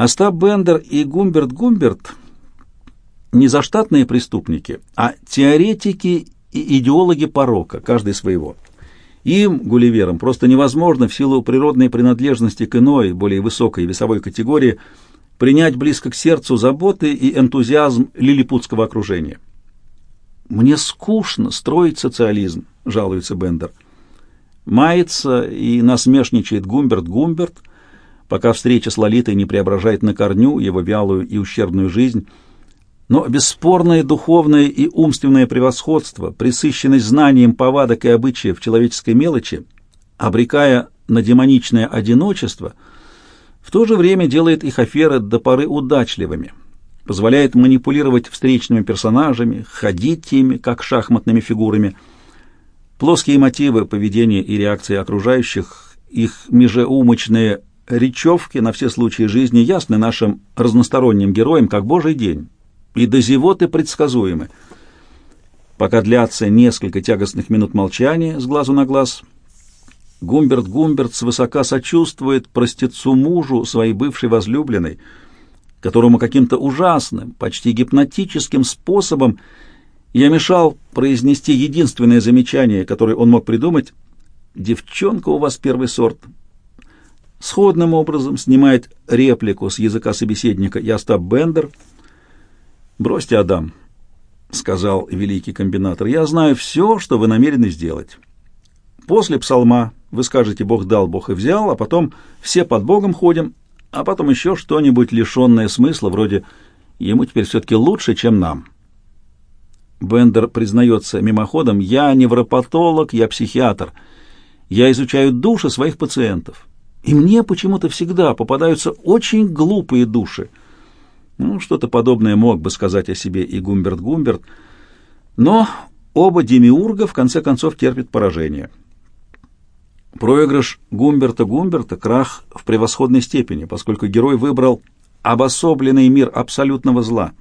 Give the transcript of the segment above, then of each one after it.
Остап Бендер и Гумберт Гумберт не заштатные преступники, а теоретики и идеологи порока, каждый своего. Им, гулливерам, просто невозможно в силу природной принадлежности к иной, более высокой весовой категории принять близко к сердцу заботы и энтузиазм лилипутского окружения. «Мне скучно строить социализм», — жалуется Бендер. Мается и насмешничает Гумберт Гумберт, пока встреча с Лолитой не преображает на корню его вялую и ущербную жизнь — но бесспорное духовное и умственное превосходство, присыщенность знанием повадок и обычаев человеческой мелочи, обрекая на демоничное одиночество, в то же время делает их аферы до поры удачливыми, позволяет манипулировать встречными персонажами, ходить ими, как шахматными фигурами. Плоские мотивы поведения и реакции окружающих, их межеумочные речевки на все случаи жизни ясны нашим разносторонним героям, как божий день и до зевоты предсказуемы. Пока длятся несколько тягостных минут молчания с глазу на глаз, Гумберт Гумберт свысока сочувствует простецу мужу своей бывшей возлюбленной, которому каким-то ужасным, почти гипнотическим способом я мешал произнести единственное замечание, которое он мог придумать «Девчонка у вас первый сорт». Сходным образом снимает реплику с языка собеседника и Бендер – «Бросьте, Адам», — сказал великий комбинатор, — «я знаю все, что вы намерены сделать. После псалма вы скажете «Бог дал, Бог и взял», а потом «все под Богом ходим», а потом еще что-нибудь лишенное смысла, вроде «ему теперь все-таки лучше, чем нам». Бендер признается мимоходом «я невропатолог, я психиатр, я изучаю души своих пациентов, и мне почему-то всегда попадаются очень глупые души». Ну, что-то подобное мог бы сказать о себе и Гумберт Гумберт, но оба демиурга в конце концов терпят поражение. Проигрыш Гумберта Гумберта – крах в превосходной степени, поскольку герой выбрал обособленный мир абсолютного зла,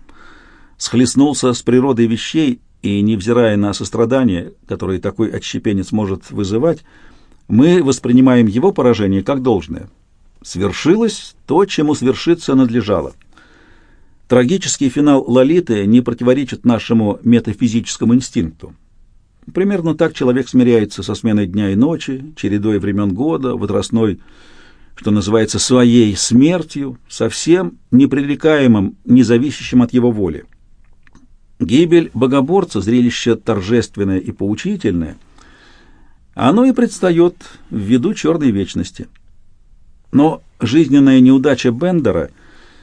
схлестнулся с природой вещей и, невзирая на сострадание, которое такой отщепенец может вызывать, мы воспринимаем его поражение как должное. Свершилось то, чему свершиться надлежало – Трагический финал Лолиты не противоречит нашему метафизическому инстинкту. Примерно так человек смиряется со сменой дня и ночи, чередой времен года, возрастной, что называется, своей смертью, совсем непререкаемым, независящим от его воли. Гибель богоборца – зрелище торжественное и поучительное. Оно и предстает в виду черной вечности. Но жизненная неудача Бендера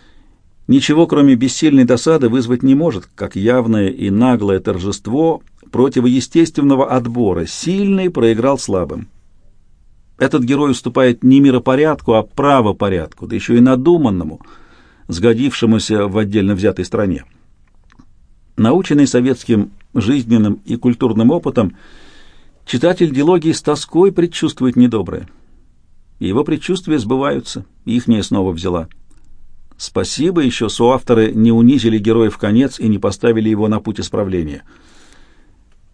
– ничего, кроме бессильной досады, вызвать не может, как явное и наглое торжество противоестественного отбора. Сильный проиграл слабым. Этот герой уступает не миропорядку, а правопорядку, да еще и надуманному, сгодившемуся в отдельно взятой стране. Наученный советским жизненным и культурным опытом, читатель дилогии с тоской предчувствует недоброе. его предчувствия сбываются, ихняя снова взяла – Спасибо еще, соавторы не унизили героя в конец и не поставили его на путь исправления.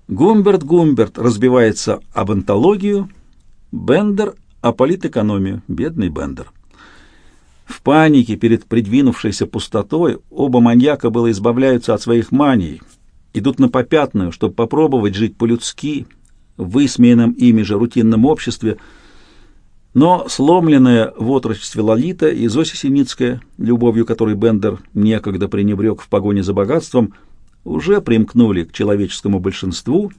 Гумберт Гумберт разбивается об антологию, Бендер — о политэкономию, бедный Бендер. В панике перед придвинувшейся пустотой оба маньяка было избавляются от своих маний, идут на попятную, чтобы попробовать жить по-людски, высмеянном ими же рутинном обществе — но сломленная в отрочестве Лолита и Зося Синицкая, любовью которой Бендер некогда пренебрег в погоне за богатством, уже примкнули к человеческому большинству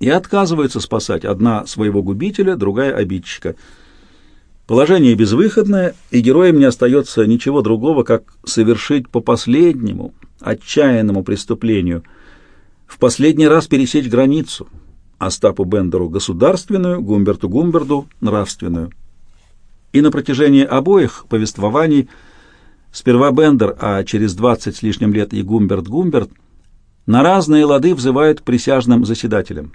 и отказываются спасать одна своего губителя, другая обидчика. Положение безвыходное, и героям не остается ничего другого, как совершить по последнему, отчаянному преступлению, в последний раз пересечь границу — Остапу Бендеру государственную, Гумберту Гумберду нравственную. И на протяжении обоих повествований сперва Бендер, а через двадцать с лишним лет и Гумберт Гумберт на разные лады взывают присяжным заседателям.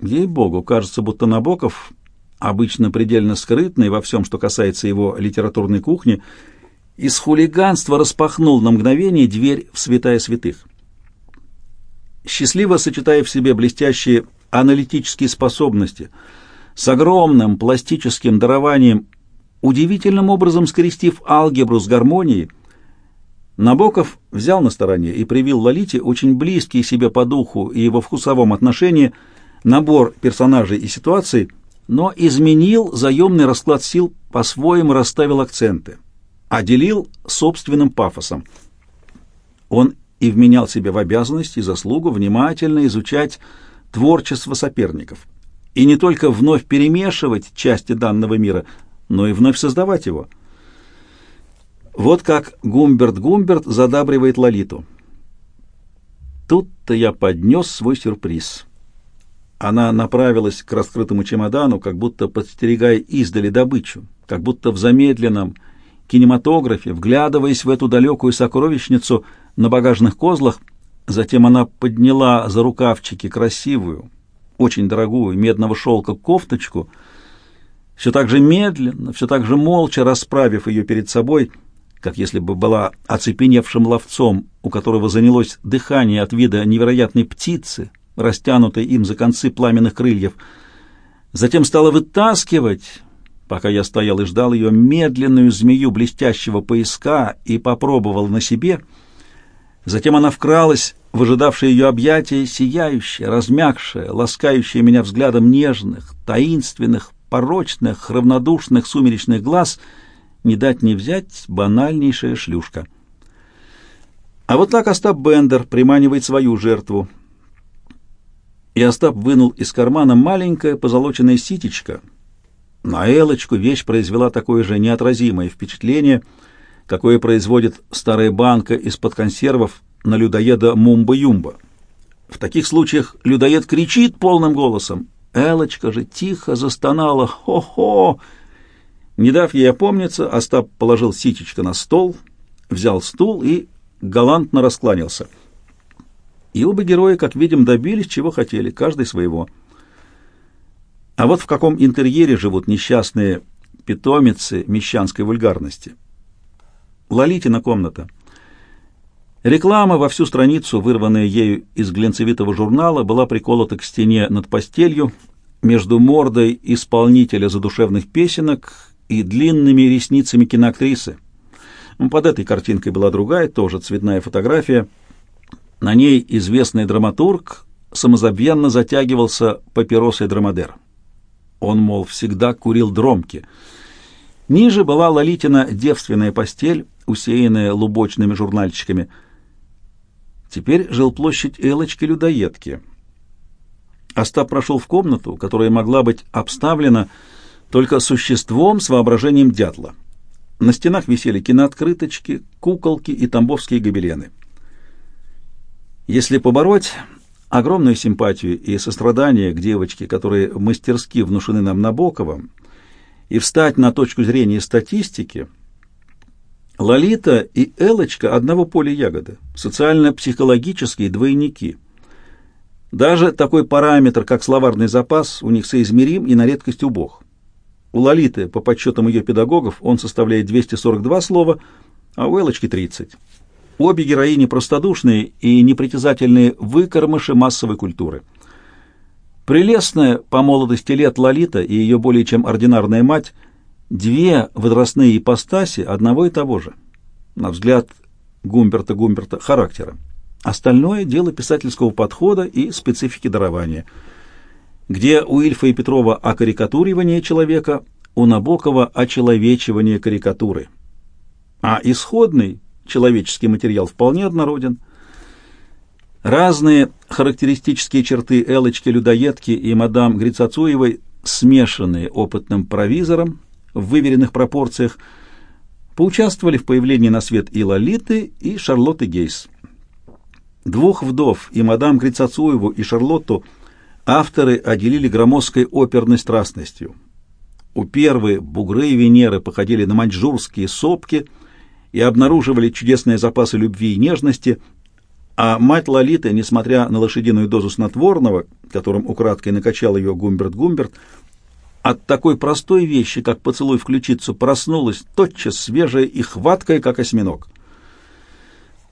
Ей-богу, кажется, будто Набоков, обычно предельно скрытный во всем, что касается его литературной кухни, из хулиганства распахнул на мгновение дверь в святая святых. Счастливо сочетая в себе блестящие аналитические способности, с огромным пластическим дарованием удивительным образом скрестив алгебру с гармонией, Набоков взял на стороне и привил Лолите очень близкий себе по духу и во вкусовом отношении набор персонажей и ситуаций, но изменил заемный расклад сил, по-своему расставил акценты, отделил собственным пафосом. Он и вменял себе в обязанность и заслугу внимательно изучать творчество соперников, и не только вновь перемешивать части данного мира, но и вновь создавать его. Вот как Гумберт-Гумберт задабривает Лолиту. Тут-то я поднес свой сюрприз. Она направилась к раскрытому чемодану, как будто подстерегая издали добычу, как будто в замедленном кинематографе, вглядываясь в эту далекую сокровищницу на багажных козлах, затем она подняла за рукавчики красивую, очень дорогую, медного шелка кофточку, все так же медленно, все так же молча расправив ее перед собой, как если бы была оцепеневшим ловцом, у которого занялось дыхание от вида невероятной птицы, растянутой им за концы пламенных крыльев. Затем стала вытаскивать, пока я стоял и ждал ее, медленную змею блестящего пояска и попробовал на себе. Затем она вкралась в ожидавшее ее объятие, сияющая, размягшая, ласкающая меня взглядом нежных, таинственных, порочных, равнодушных сумеречных глаз, не дать не взять банальнейшая шлюшка. А вот так Остап Бендер приманивает свою жертву, и Остап вынул из кармана маленькое позолоченное ситечко. На Элочку вещь произвела такое же неотразимое впечатление, какое производит старая банка из-под консервов на людоеда Мумба-Юмба. В таких случаях людоед кричит полным голосом. Элочка же тихо застонала «Хо-хо!». Не дав ей опомниться, Остап положил ситечко на стол, взял стул и галантно раскланялся — и оба героя, как видим, добились, чего хотели, каждый своего. А вот в каком интерьере живут несчастные питомицы мещанской вульгарности. Лолитина комната. Реклама во всю страницу, вырванная ею из глянцевитого журнала, была приколота к стене над постелью между мордой исполнителя задушевных песенок и длинными ресницами киноактрисы. Под этой картинкой была другая, тоже цветная фотография — на ней известный драматург самозабвенно затягивался папиросой драмадер. Он, мол, всегда курил дромки. Ниже была Лолитина девственная постель, усеянная лубочными журнальчиками. Теперь жилплощадь Элочки-людоедки. Остап прошел в комнату, которая могла быть обставлена только существом с воображением дятла. На стенах висели кинооткрыточки, куколки и тамбовские гобелены. Если побороть огромную симпатию и сострадание к девочке, которые мастерски внушены нам Набоковым, и встать на точку зрения статистики, Лолита и Элочка одного поля ягоды, социально-психологические двойники. Даже такой параметр, как словарный запас, у них соизмерим и на редкость убог. У Лолиты, по подсчетам ее педагогов, он составляет 242 слова, а у Элочки 30. Обе героини простодушные и непритязательные выкормыши массовой культуры. Прелестная по молодости лет Лолита и ее более чем ординарная мать – две возрастные ипостаси одного и того же, на взгляд Гумберта Гумберта, характера. Остальное – дело писательского подхода и специфики дарования, где у Ильфа и Петрова окарикатуривание человека, у Набокова очеловечивание карикатуры. А исходный – человеческий материал вполне однороден. Разные характеристические черты Элочки-людоедки и мадам Грицацуевой, смешанные опытным провизором в выверенных пропорциях, поучаствовали в появлении на свет и Лолиты, и Шарлотты Гейс. Двух вдов, и мадам Грицацуеву, и Шарлотту, авторы отделили громоздкой оперной страстностью. У первой бугры и Венеры походили на маньчжурские сопки – и обнаруживали чудесные запасы любви и нежности, а мать Лолиты, несмотря на лошадиную дозу снотворного, которым украдкой накачал ее Гумберт-Гумберт, от такой простой вещи, как поцелуй в ключицу, проснулась тотчас свежая и хваткая, как осьминог.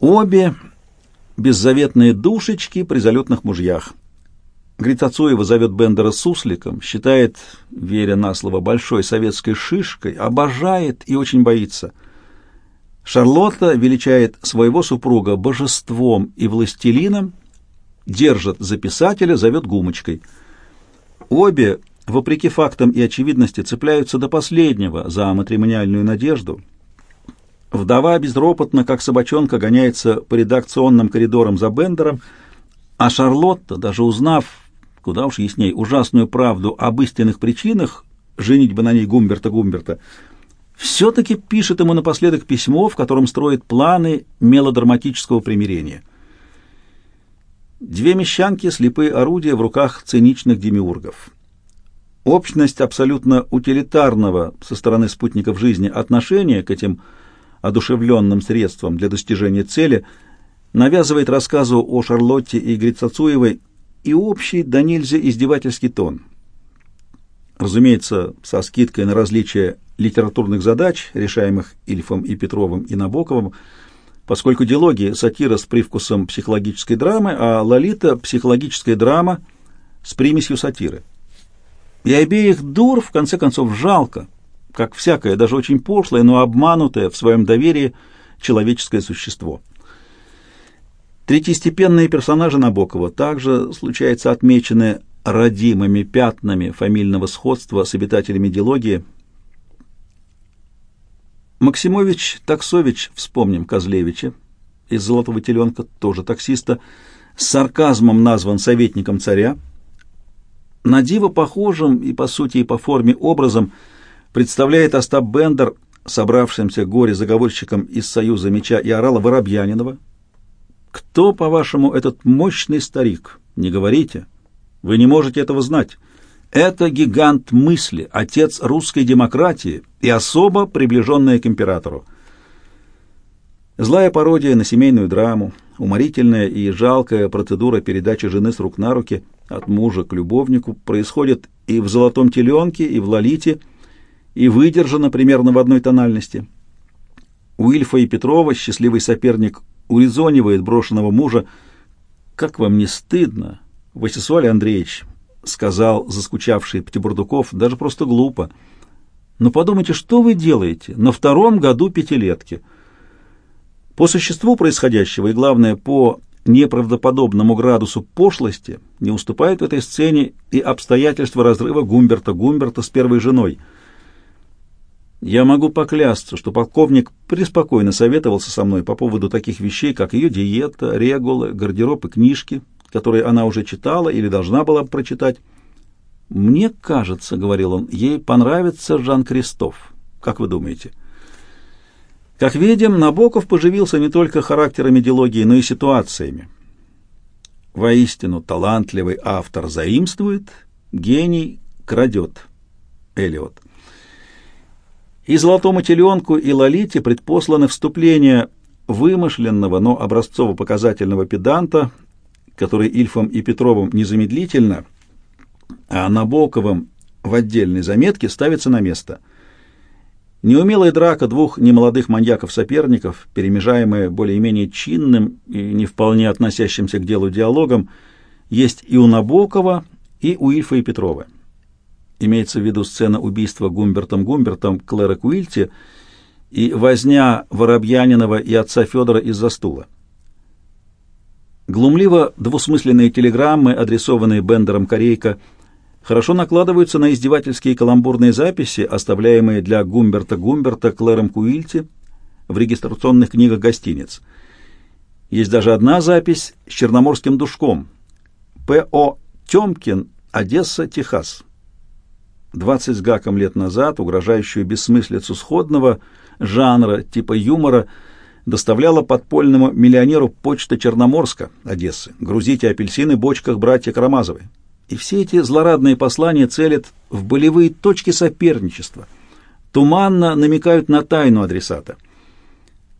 Обе беззаветные душечки при залетных мужьях. Грицацуева зовет Бендера сусликом, считает, веря на слово, большой советской шишкой, обожает и очень боится. Шарлотта величает своего супруга божеством и властелином, держит за писателя, зовет гумочкой. Обе, вопреки фактам и очевидности, цепляются до последнего за матримониальную надежду. Вдова безропотно, как собачонка, гоняется по редакционным коридорам за Бендером, а Шарлотта, даже узнав, куда уж ясней, ужасную правду об истинных причинах женитьбы на ней Гумберта Гумберта, все-таки пишет ему напоследок письмо, в котором строит планы мелодраматического примирения. Две мещанки — слепые орудия в руках циничных демиургов. Общность абсолютно утилитарного со стороны спутников жизни отношения к этим одушевленным средствам для достижения цели навязывает рассказу о Шарлотте и Грицацуевой и общий да нельзя издевательский тон. Разумеется, со скидкой на различия литературных задач, решаемых Ильфом и Петровым и Набоковым, поскольку диалоги — сатира с привкусом психологической драмы, а Лолита — психологическая драма с примесью сатиры. И обеих дур, в конце концов, жалко, как всякое, даже очень пошлое, но обманутое в своем доверии человеческое существо — Третьестепенные персонажи Набокова также, случается, отмечены родимыми пятнами фамильного сходства с обитателями дилогии. Максимович Таксович, вспомним Козлевича, из «Золотого теленка», тоже таксиста, с сарказмом назван советником царя. На диво похожим и по сути и по форме образом представляет Остап Бендер, собравшимся горе-заговорщиком из Союза Меча и Орала Воробьянинова, кто, по-вашему, этот мощный старик? Не говорите. Вы не можете этого знать. Это гигант мысли, отец русской демократии и особо приближенная к императору. Злая пародия на семейную драму, уморительная и жалкая процедура передачи жены с рук на руки от мужа к любовнику происходит и в «Золотом теленке», и в «Лолите», и выдержана примерно в одной тональности. У Ильфа и Петрова счастливый соперник урезонивает брошенного мужа. «Как вам не стыдно, Васисуаль Андреевич?» — сказал заскучавший Птибурдуков, — «даже просто глупо. Но подумайте, что вы делаете на втором году пятилетки?» По существу происходящего и, главное, по неправдоподобному градусу пошлости не уступают этой сцене и обстоятельства разрыва Гумберта Гумберта с первой женой — я могу поклясться, что полковник преспокойно советовался со мной по поводу таких вещей, как ее диета, регулы, гардероб и книжки, которые она уже читала или должна была прочитать. «Мне кажется, — говорил он, — ей понравится Жан Кристоф. Как вы думаете?» Как видим, Набоков поживился не только характерами дилогии, но и ситуациями. Воистину, талантливый автор заимствует, гений крадет. Элиот. И «Золотому теленку», и «Лолите» предпосланы вступления вымышленного, но образцово-показательного педанта, который Ильфом и Петровым незамедлительно, а Набоковым в отдельной заметке ставится на место. Неумелая драка двух немолодых маньяков-соперников, перемежаемая более-менее чинным и не вполне относящимся к делу диалогом, есть и у Набокова, и у Ильфа и Петрова имеется в виду сцена убийства Гумбертом Гумбертом Клэра Куильти и возня Воробьянинова и отца Федора из-за стула. Глумливо двусмысленные телеграммы, адресованные Бендером Корейко, хорошо накладываются на издевательские каламбурные записи, оставляемые для Гумберта Гумберта Клэром Куильти в регистрационных книгах гостиниц. Есть даже одна запись с черноморским душком. П.О. Тёмкин, Одесса, Техас. Двадцать с гаком лет назад угрожающую бессмыслицу сходного жанра типа юмора доставляла подпольному миллионеру почта Черноморска, Одессы. Грузите апельсины в бочках братья Карамазовы. И все эти злорадные послания целят в болевые точки соперничества, туманно намекают на тайну адресата.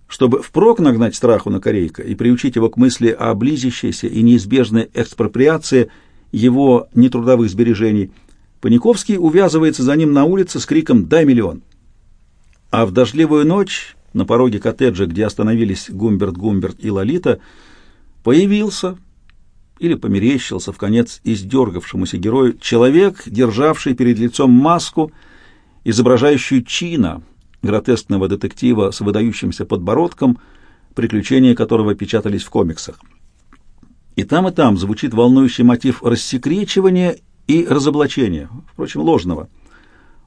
Чтобы впрок нагнать страху на корейка и приучить его к мысли о близящейся и неизбежной экспроприации его нетрудовых сбережений – Паниковский увязывается за ним на улице с криком «Дай миллион!». А в дождливую ночь на пороге коттеджа, где остановились Гумберт, Гумберт и Лолита, появился, или померещился в конец издергавшемуся герою человек, державший перед лицом маску, изображающую чина, гротескного детектива с выдающимся подбородком, приключения которого печатались в комиксах. И там, и там звучит волнующий мотив рассекречивания и разоблачения, впрочем, ложного.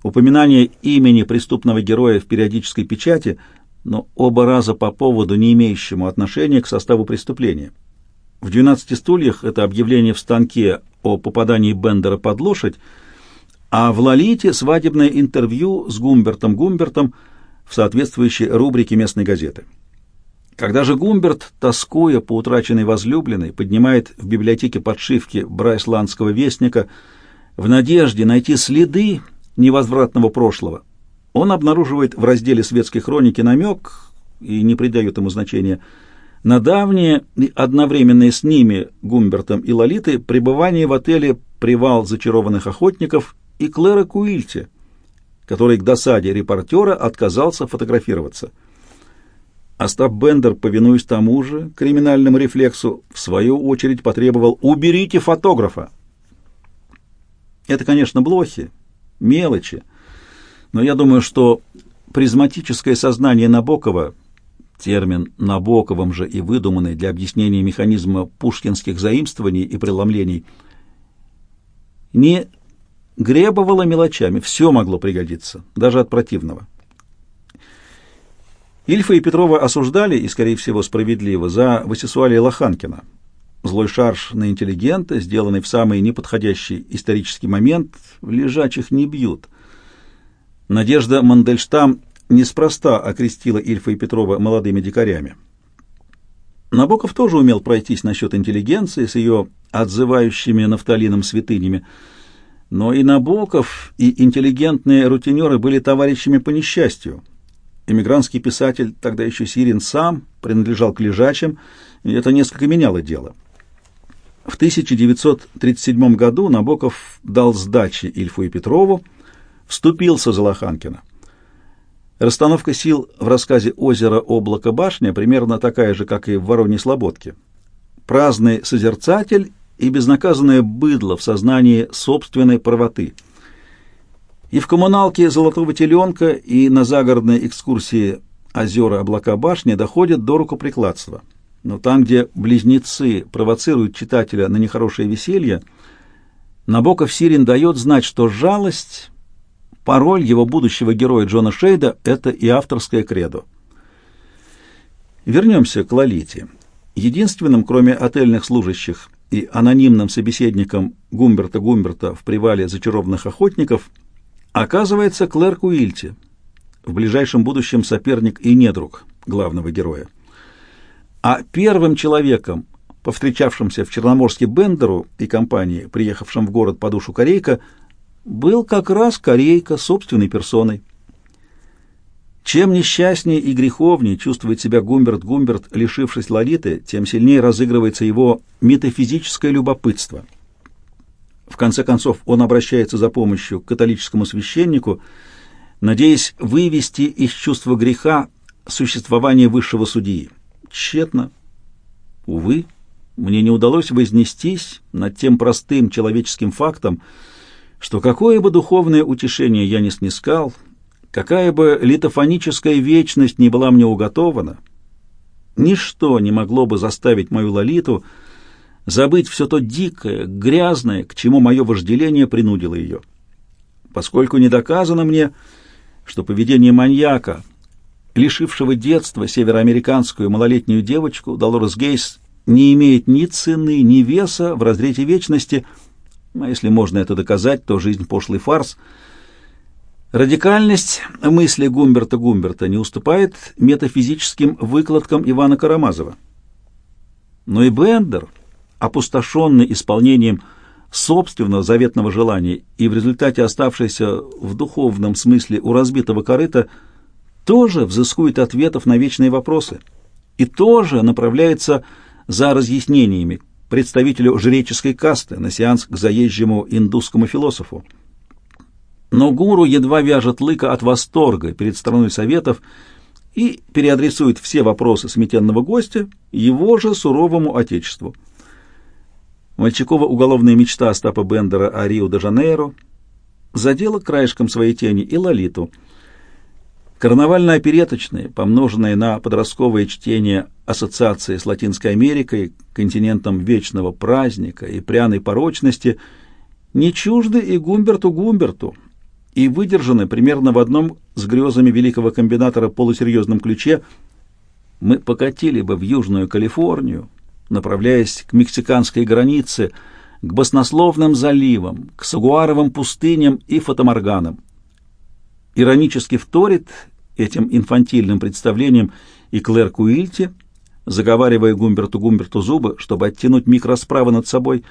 Упоминание имени преступного героя в периодической печати, но оба раза по поводу, не имеющему отношения к составу преступления. В «12 стульях» это объявление в станке о попадании Бендера под лошадь, а в «Лолите» свадебное интервью с Гумбертом Гумбертом в соответствующей рубрике местной газеты. Когда же Гумберт, тоскуя по утраченной возлюбленной, поднимает в библиотеке подшивки Брайсландского вестника в надежде найти следы невозвратного прошлого, он обнаруживает в разделе «Светской хроники» намек, и не придает ему значения, на давнее и одновременное с ними, Гумбертом и Лолитой, пребывание в отеле «Привал зачарованных охотников» и Клэра Куильте, который к досаде репортера отказался фотографироваться. Остап Бендер, повинуясь тому же криминальному рефлексу, в свою очередь потребовал «уберите фотографа». Это, конечно, блохи, мелочи, но я думаю, что призматическое сознание Набокова, термин Набоковым же и выдуманный для объяснения механизма пушкинских заимствований и преломлений, не гребовало мелочами, все могло пригодиться, даже от противного. Ильфа и Петрова осуждали, и, скорее всего, справедливо, за высесуалие Лоханкина. Злой шарж на интеллигента, сделанный в самый неподходящий исторический момент, лежачих не бьют – Надежда Мандельштам неспроста окрестила Ильфа и Петрова молодыми дикарями. Набоков тоже умел пройтись насчет интеллигенции с ее отзывающими нафталином святынями, но и Набоков, и интеллигентные рутинеры были товарищами по несчастью. Эмигрантский писатель, тогда еще Сирин сам, принадлежал к лежачим, и это несколько меняло дело. В 1937 году Набоков дал сдачи Ильфу и Петрову, вступился за Лоханкина. Расстановка сил в рассказе «Озеро, облако, башня» примерно такая же, как и в «Вороньей слободке». Праздный созерцатель и безнаказанное быдло в сознании собственной правоты. И в коммуналке «Золотого теленка», и на загородной экскурсии «Озера, облака, башня» доходят до рукоприкладства. Но там, где близнецы провоцируют читателя на нехорошее веселье, Набоков Сирин дает знать, что жалость Пароль его будущего героя Джона Шейда — это и авторское кредо. Вернемся к Лолите. Единственным, кроме отельных служащих и анонимным собеседником Гумберта Гумберта в привале зачарованных охотников, оказывается Клэр Куильти, в ближайшем будущем соперник и недруг главного героя. А первым человеком, повстречавшимся в Черноморске Бендеру и компании, приехавшим в город по душу Корейка, был как раз корейка собственной персоной. Чем несчастнее и греховнее чувствует себя Гумберт Гумберт, лишившись Лолиты, тем сильнее разыгрывается его метафизическое любопытство. В конце концов, он обращается за помощью к католическому священнику, надеясь вывести из чувства греха существование высшего судьи. Тщетно. Увы, мне не удалось вознестись над тем простым человеческим фактом, что какое бы духовное утешение я не снискал, какая бы литофоническая вечность не была мне уготована, ничто не могло бы заставить мою Лолиту забыть все то дикое, грязное, к чему мое вожделение принудило ее. Поскольку не доказано мне, что поведение маньяка, лишившего детства североамериканскую малолетнюю девочку, Долорес Гейс, не имеет ни цены, ни веса в разрете вечности – а если можно это доказать, то жизнь пошлый фарс. Радикальность мысли Гумберта Гумберта не уступает метафизическим выкладкам Ивана Карамазова. Но и Бендер, опустошенный исполнением собственного заветного желания и в результате оставшийся в духовном смысле у разбитого корыта, тоже взыскует ответов на вечные вопросы и тоже направляется за разъяснениями, представителю жреческой касты на сеанс к заезжему индусскому философу. Но гуру едва вяжет лыка от восторга перед страной советов и переадресует все вопросы сметенного гостя его же суровому отечеству. Мальчикова уголовная мечта Остапа Бендера о Рио-де-Жанейро задела краешком своей тени и Лолиту. Карнавально-опереточные, помноженные на подростковое чтение ассоциации с Латинской Америкой, континентом вечного праздника и пряной порочности, не чужды и Гумберту Гумберту, и выдержаны примерно в одном с грезами великого комбинатора полусерьезном ключе, мы покатили бы в Южную Калифорнию, направляясь к мексиканской границе, к баснословным заливам, к сагуаровым пустыням и фотоморганам. Иронически вторит этим инфантильным представлением и Клэр Куильти, заговаривая Гумберту Гумберту зубы, чтобы оттянуть миг расправы над собой.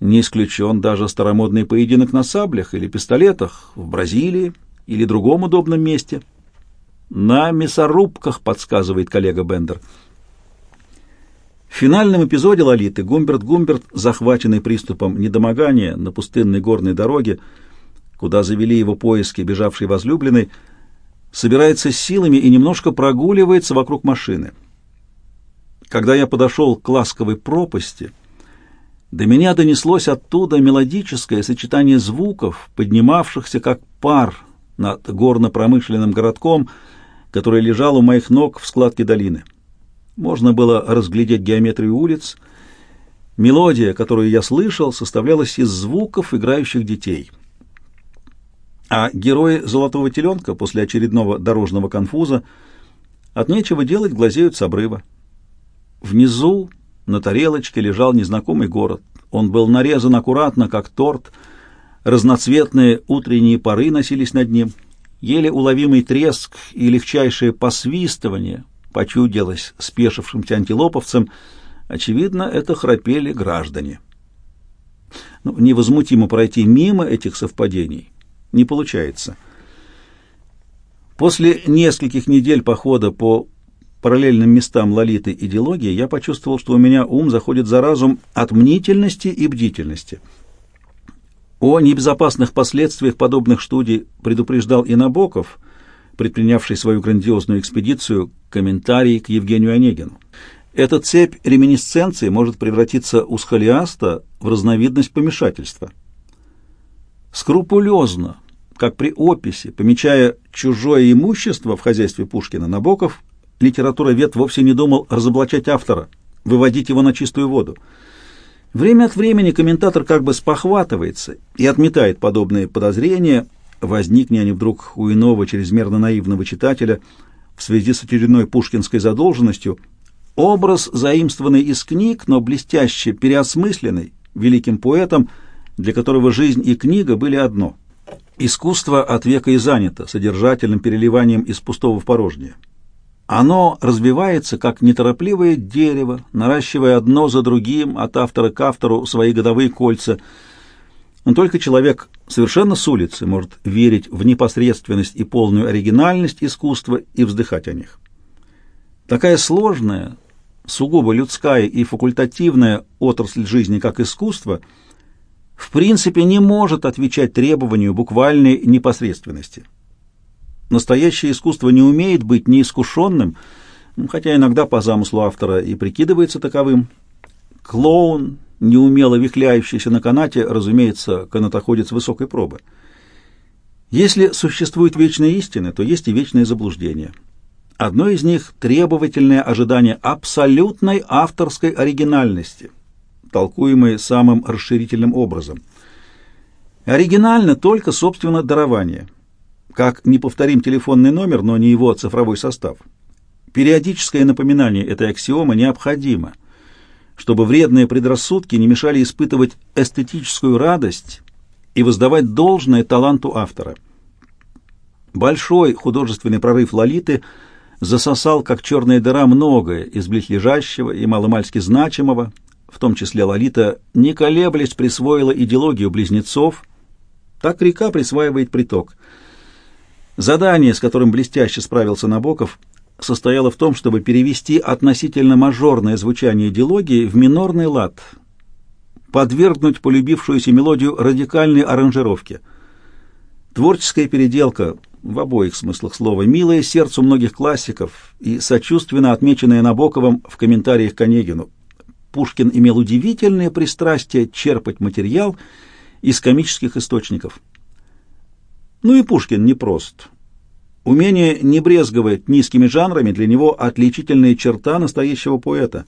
Не исключен даже старомодный поединок на саблях или пистолетах в Бразилии или другом удобном месте. «На мясорубках», — подсказывает коллега Бендер, — в финальном эпизоде «Лолиты» Гумберт Гумберт, захваченный приступом недомогания на пустынной горной дороге, куда завели его поиски бежавшей возлюбленной, собирается силами и немножко прогуливается вокруг машины. Когда я подошел к ласковой пропасти, до меня донеслось оттуда мелодическое сочетание звуков, поднимавшихся как пар над горно-промышленным городком, который лежал у моих ног в складке долины. Можно было разглядеть геометрию улиц. Мелодия, которую я слышал, составлялась из звуков играющих детей. А герои «Золотого теленка» после очередного дорожного конфуза от нечего делать глазеют с обрыва. Внизу на тарелочке лежал незнакомый город. Он был нарезан аккуратно, как торт. Разноцветные утренние пары носились над ним. Еле уловимый треск и легчайшее посвистывание почудилось спешившимся антилоповцам, очевидно, это храпели граждане. Ну, невозмутимо пройти мимо этих совпадений не получается. После нескольких недель похода по параллельным местам Лолиты и Дилогии я почувствовал, что у меня ум заходит за разум от мнительности и бдительности. О небезопасных последствиях подобных студий предупреждал и Набоков, предпринявший свою грандиозную экспедицию комментарий к Евгению Онегину. Эта цепь реминисценции может превратиться у схолиаста в разновидность помешательства. Скрупулезно, как при описи, помечая чужое имущество в хозяйстве Пушкина, Набоков, литература вет вовсе не думал разоблачать автора, выводить его на чистую воду. Время от времени комментатор как бы спохватывается и отметает подобные подозрения – возникни они вдруг у иного чрезмерно наивного читателя в связи с очередной пушкинской задолженностью, образ, заимствованный из книг, но блестяще переосмысленный великим поэтом, для которого жизнь и книга были одно. Искусство от века и занято содержательным переливанием из пустого в порожнее. Оно развивается, как неторопливое дерево, наращивая одно за другим от автора к автору свои годовые кольца – но только человек совершенно с улицы может верить в непосредственность и полную оригинальность искусства и вздыхать о них. Такая сложная, сугубо людская и факультативная отрасль жизни, как искусство, в принципе не может отвечать требованию буквальной непосредственности. Настоящее искусство не умеет быть неискушенным, хотя иногда по замыслу автора и прикидывается таковым. Клоун, неумело вихляющийся на канате, разумеется, канатоходец высокой пробы. Если существуют вечные истины, то есть и вечные заблуждения. Одно из них – требовательное ожидание абсолютной авторской оригинальности, толкуемой самым расширительным образом. Оригинально только, собственно, дарование. Как не повторим телефонный номер, но не его цифровой состав. Периодическое напоминание этой аксиомы необходимо – чтобы вредные предрассудки не мешали испытывать эстетическую радость и воздавать должное таланту автора. Большой художественный прорыв Лолиты засосал, как черная дыра, многое из близлежащего и маломальски значимого, в том числе Лолита, не колеблясь, присвоила идеологию близнецов, так река присваивает приток. Задание, с которым блестяще справился Набоков, состояла в том, чтобы перевести относительно мажорное звучание дилогии в минорный лад, подвергнуть полюбившуюся мелодию радикальной аранжировке. Творческая переделка в обоих смыслах слова, милая сердцу многих классиков и сочувственно отмеченная Набоковым в комментариях к Онегину. Пушкин имел удивительное пристрастие черпать материал из комических источников. Ну и Пушкин непрост. Умение не брезговать низкими жанрами для него отличительная черта настоящего поэта.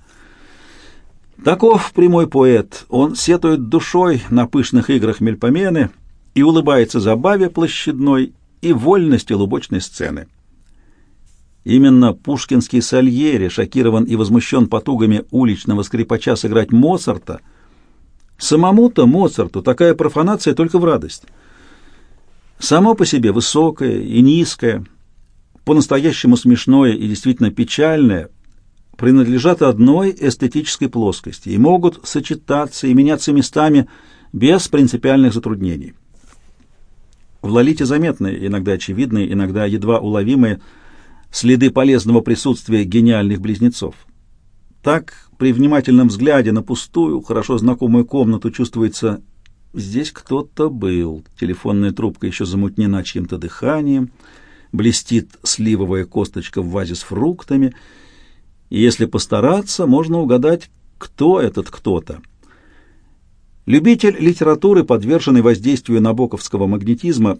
Таков прямой поэт. Он сетует душой на пышных играх Мельпомены и улыбается забаве площадной и вольности лубочной сцены. Именно пушкинский Сальери шокирован и возмущен потугами уличного скрипача сыграть Моцарта. Самому-то Моцарту такая профанация только в радость. Само по себе высокое и низкое, по-настоящему смешное и действительно печальное, принадлежат одной эстетической плоскости и могут сочетаться и меняться местами без принципиальных затруднений. В Лолите заметны, иногда очевидные, иногда едва уловимые, следы полезного присутствия гениальных близнецов. Так, при внимательном взгляде на пустую, хорошо знакомую комнату чувствуется «здесь кто-то был». Телефонная трубка еще замутнена чьим-то дыханием, блестит сливовая косточка в вазе с фруктами, и если постараться, можно угадать, кто этот кто-то. Любитель литературы, подверженный воздействию набоковского магнетизма,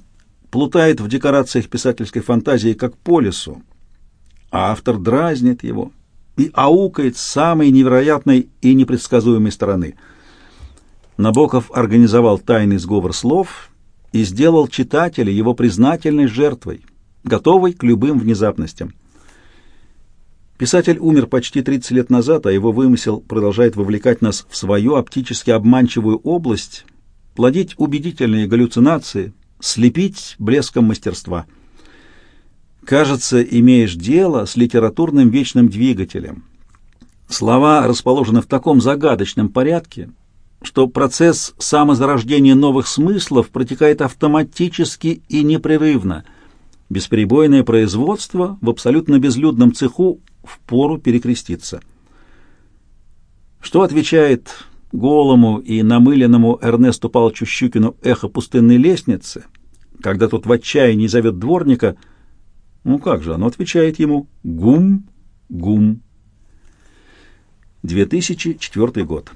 плутает в декорациях писательской фантазии как по лесу, а автор дразнит его и аукает с самой невероятной и непредсказуемой стороны. Набоков организовал тайный сговор слов и сделал читателя его признательной жертвой, готовой к любым внезапностям. Писатель умер почти 30 лет назад, а его вымысел продолжает вовлекать нас в свою оптически обманчивую область, плодить убедительные галлюцинации, слепить блеском мастерства – Кажется, имеешь дело с литературным вечным двигателем. Слова расположены в таком загадочном порядке, что процесс самозарождения новых смыслов протекает автоматически и непрерывно. Бесперебойное производство в абсолютно безлюдном цеху впору перекреститься. Что отвечает голому и намыленному Эрнесту Павловичу Щукину эхо пустынной лестницы, когда тот в отчаянии зовет дворника – ну как же, оно отвечает ему «гум, гум». 2004 год.